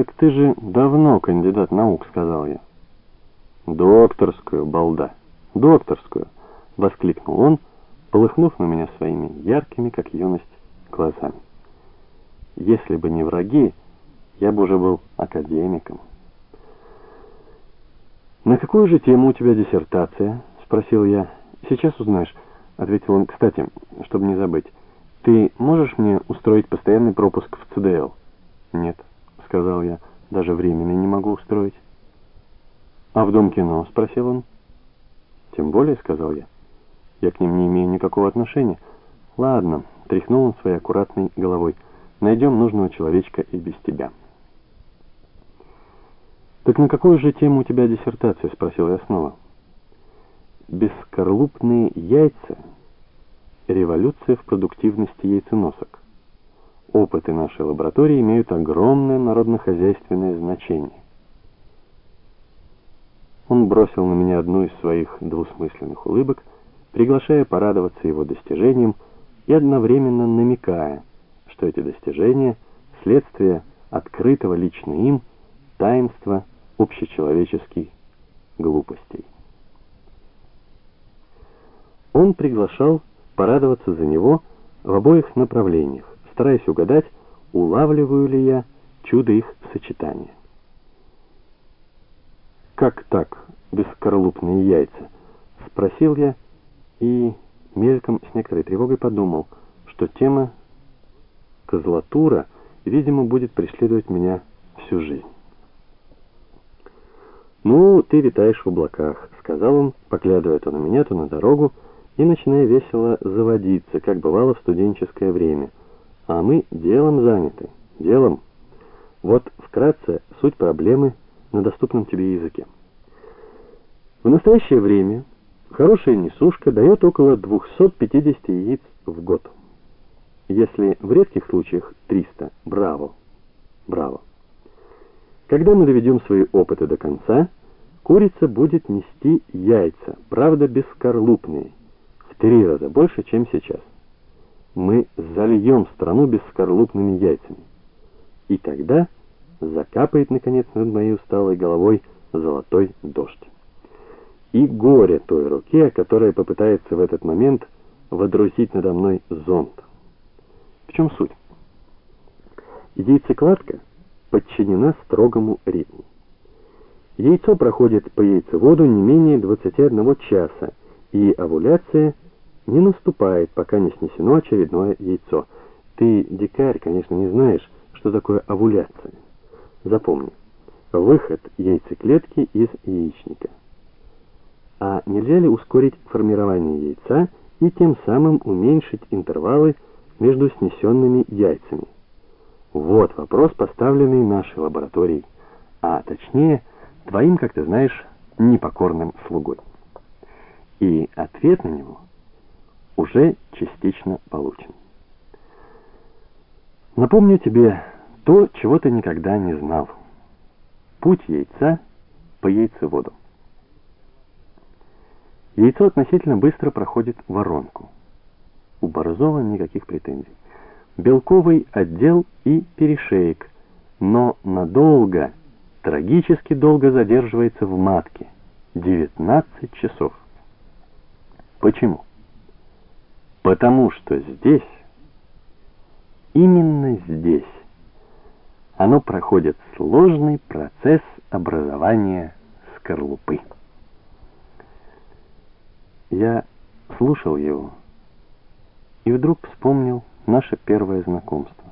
«Так ты же давно кандидат наук», — сказал я. «Докторскую, балда, докторскую!» — воскликнул он, полыхнув на меня своими яркими, как юность, глазами. «Если бы не враги, я бы уже был академиком». «На какую же тему у тебя диссертация?» — спросил я. «Сейчас узнаешь», — ответил он. «Кстати, чтобы не забыть, ты можешь мне устроить постоянный пропуск в ЦДЛ?» «Нет», — сказал я, — «даже временно не могу устроить». «А в Дом кино?» — спросил он. «Тем более», — сказал я, — «я к ним не имею никакого отношения». «Ладно», — тряхнул он своей аккуратной головой, — «найдем нужного человечка и без тебя». «Так на какую же тему у тебя диссертация?» — спросил я снова. «Бескорлупные яйца. Революция в продуктивности яйценосок. Опыты нашей лаборатории имеют огромное народно-хозяйственное значение». Он бросил на меня одну из своих двусмысленных улыбок, приглашая порадоваться его достижениям и одновременно намекая, что эти достижения — следствие открытого лично им таинства общечеловеческих глупостей. Он приглашал порадоваться за него в обоих направлениях, стараясь угадать, улавливаю ли я чудо их сочетания. «Как так, бескорлупные яйца?» — спросил я и мельком с некоторой тревогой подумал, что тема козлатура, видимо, будет преследовать меня всю жизнь. «Ну, ты витаешь в облаках», — сказал он, поглядывая то на меня, то на дорогу, и начиная весело заводиться, как бывало в студенческое время. «А мы делом заняты, делом». Вот вкратце суть проблемы на доступном тебе языке. В настоящее время хорошая несушка дает около 250 яиц в год. Если в редких случаях 300, браво, браво. Когда мы доведем свои опыты до конца, курица будет нести яйца, правда бескорлупные, в три раза больше, чем сейчас. Мы зальем страну бескорлупными яйцами. И тогда закапает, наконец, над моей усталой головой золотой дождь. И горе той руке, которая попытается в этот момент водрузить надо мной зонт. В чем суть? Яйцекладка — подчинена строгому ритму. Яйцо проходит по яйцеводу не менее 21 часа, и овуляция не наступает, пока не снесено очередное яйцо. Ты, дикарь, конечно, не знаешь, что такое овуляция. Запомни, выход яйцеклетки из яичника. А нельзя ли ускорить формирование яйца и тем самым уменьшить интервалы между снесенными яйцами? Вот вопрос, поставленный нашей лабораторией, а точнее, твоим, как ты знаешь, непокорным слугой. И ответ на него уже частично получен. Напомню тебе то, чего ты никогда не знал. Путь яйца по яйцеводу. Яйцо относительно быстро проходит воронку. У Борзова никаких претензий белковый отдел и перешеек, но надолго, трагически долго задерживается в матке. 19 часов. Почему? Потому что здесь, именно здесь, оно проходит сложный процесс образования скорлупы. Я слушал его и вдруг вспомнил наше первое знакомство.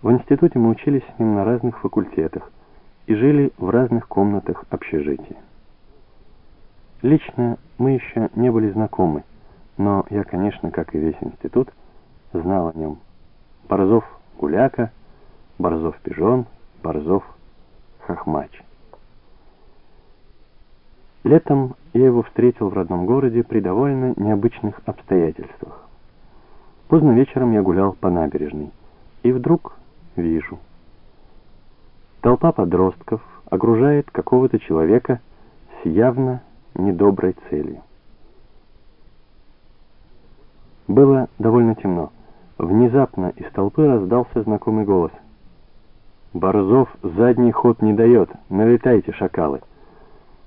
В институте мы учились с ним на разных факультетах и жили в разных комнатах общежития. Лично мы еще не были знакомы, но я, конечно, как и весь институт, знал о нем. Борзов Гуляка, Борзов Пижон, Борзов Хохмач. Летом я его встретил в родном городе при довольно необычных обстоятельствах. Поздно вечером я гулял по набережной, и вдруг вижу. Толпа подростков окружает какого-то человека с явно недоброй целью. Было довольно темно. Внезапно из толпы раздался знакомый голос. Борзов задний ход не дает. Налетайте, шакалы.